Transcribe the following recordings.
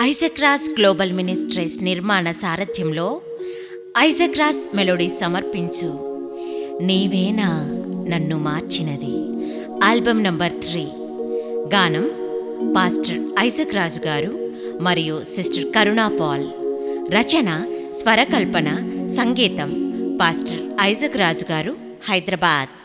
ఐజక్రాస్ global ministries నిర్మాణ సారథ్యంలో ఐజక్రాస్ melody సమర్పించు. నీవేనా నన్ను మార్చినది. Album number three. గానం పాస్టర్ ఐజక్ రాజు గారు మరియు సిస్టర్ కరుణా పాల్. రచన స్వరకల్పన సంగీతం పాస్టర్ ఐజక్ రాజు గారు హైదరాబాద్.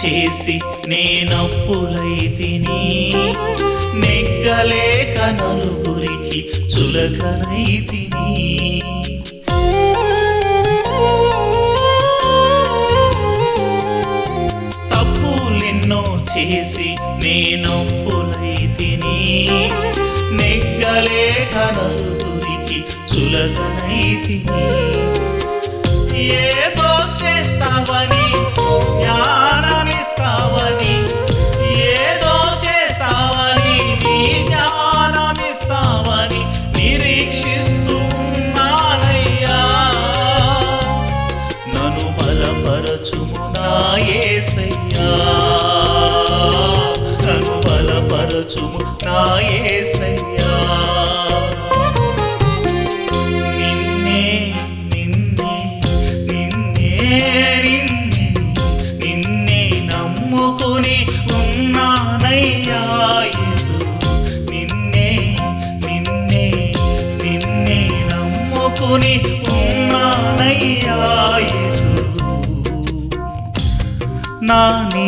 చేసి నేనప్పులైతిని నెగ్గలేక నలుగురికి చులకనైతిని తప్పులెన్నో చేసి నేనప్పులైతిని నెగ్గలేక నలుగురికి చులకనైతిని ఏదో చేస్తావని place.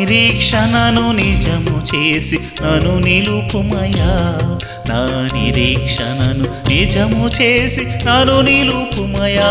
నిరీక్షణను నిజము చేసి నను నిలుపుమయా నా నిరీక్షణను నిజము చేసి నను నిలుపుమయా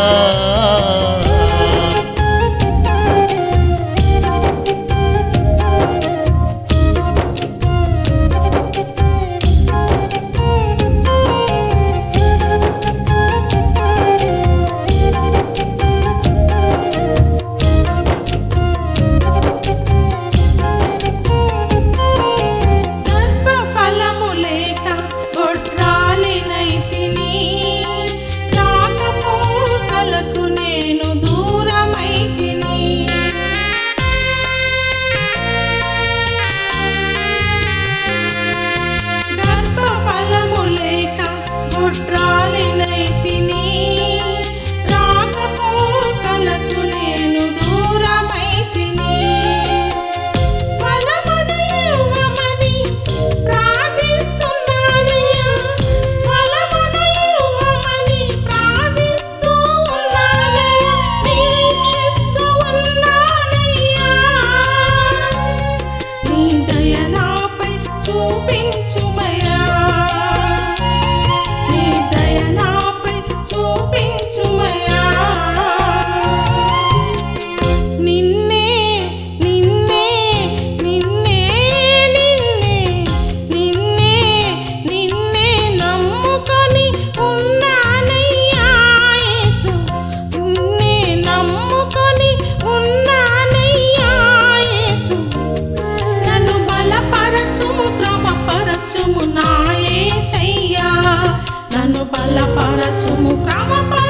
చల్లపరచుము క్రమప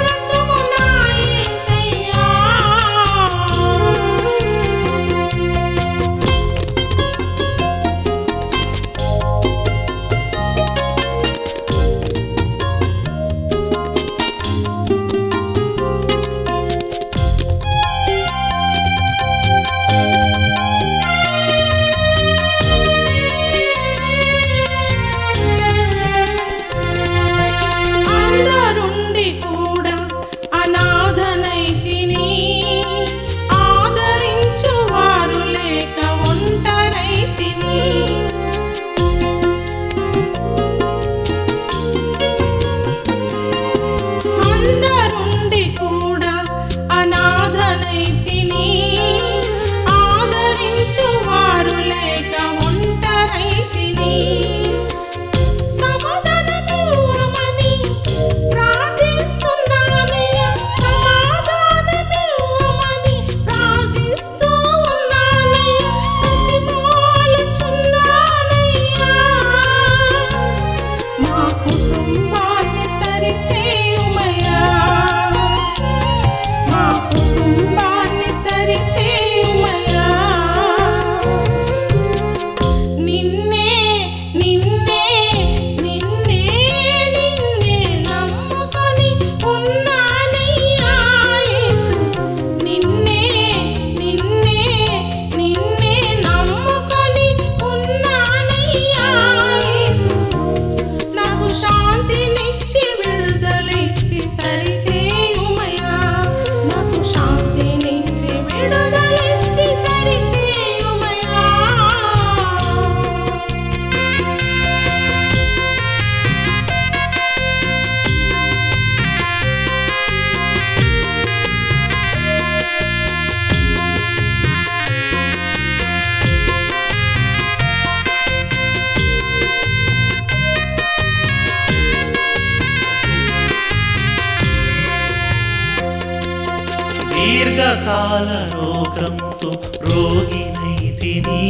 దీర్ఘకాల రోగముతో రోగినైతిని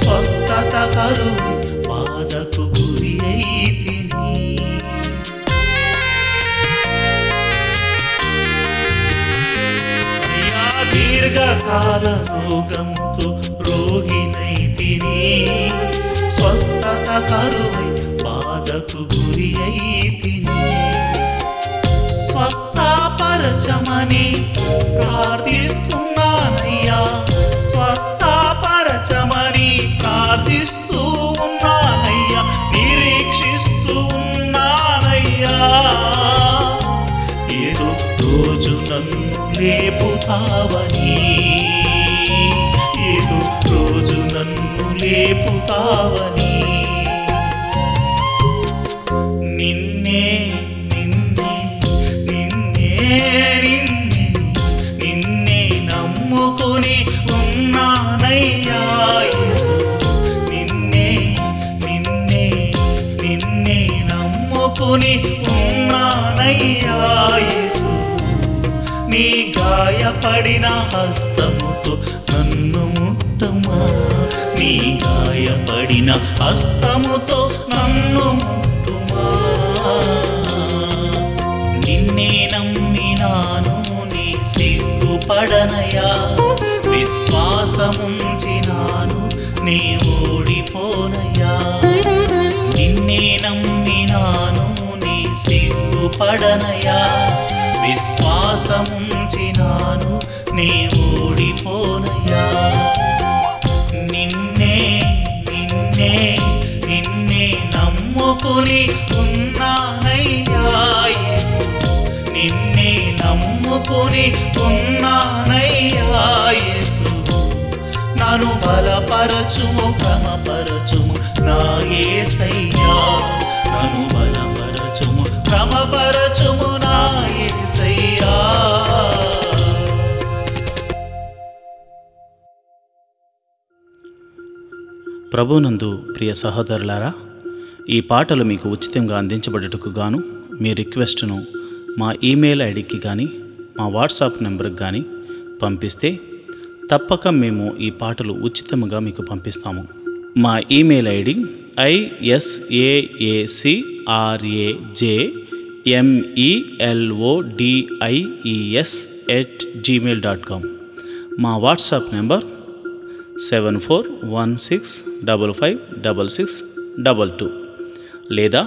స్వస్థత కరువు బాధకు గురి అయితిని. అయ్యా దీర్ఘకాల రోగముతో రోగినైతిని స్వస్థత కరువై బాధకు గురి అయితిని. స్వస్థపరచమని ప్రార్థిస్తున్నానయ్యా. స్వస్థపరచమని ప్రార్థిస్తూ ఉన్నానయ్యా నిరీక్షిస్తూ ఉన్నానయ్యా. ఏదో రోజు నన్ను లేపుతావని ఏదో రోజు నన్ను లేపుతావని గాయపడిన హస్తముతో నన్ను ముట్టుమా? నిన్నే నమ్మినాను నీ సిగ్గుపడనయా? విశ్వాసముంచినాను నీ ఓడిపోనయా? నిన్నే నమ్మినాను నీ సిగ్గుపడనయా? విశ్వాసముంచినాను నీ నమ్ముకుని ఉన్నానయ్యా యేసు. నన్ను బలపరచుము క్రమపరచుము నా యేసయ్యా. నన్ను బలపరచుము క్రమపరచుము నా ప్రభునందు ప్రియ సహోదరులారా ఈ పాటలు మీకు ఉచితంగా అందించబడుటకు గాను మీ రిక్వెస్ట్ను మా ఈమెయిల్ ఐడికి కానీ మా వాట్సాప్ నెంబర్కి కానీ పంపిస్తే తప్పక మేము ఈ పాటలు ఉచితంగా మీకు పంపిస్తాము. మా email ID ISAACRAJ MELODIES at Gmail dot com. మా WhatsApp number seven four one six double five double six double two లేదా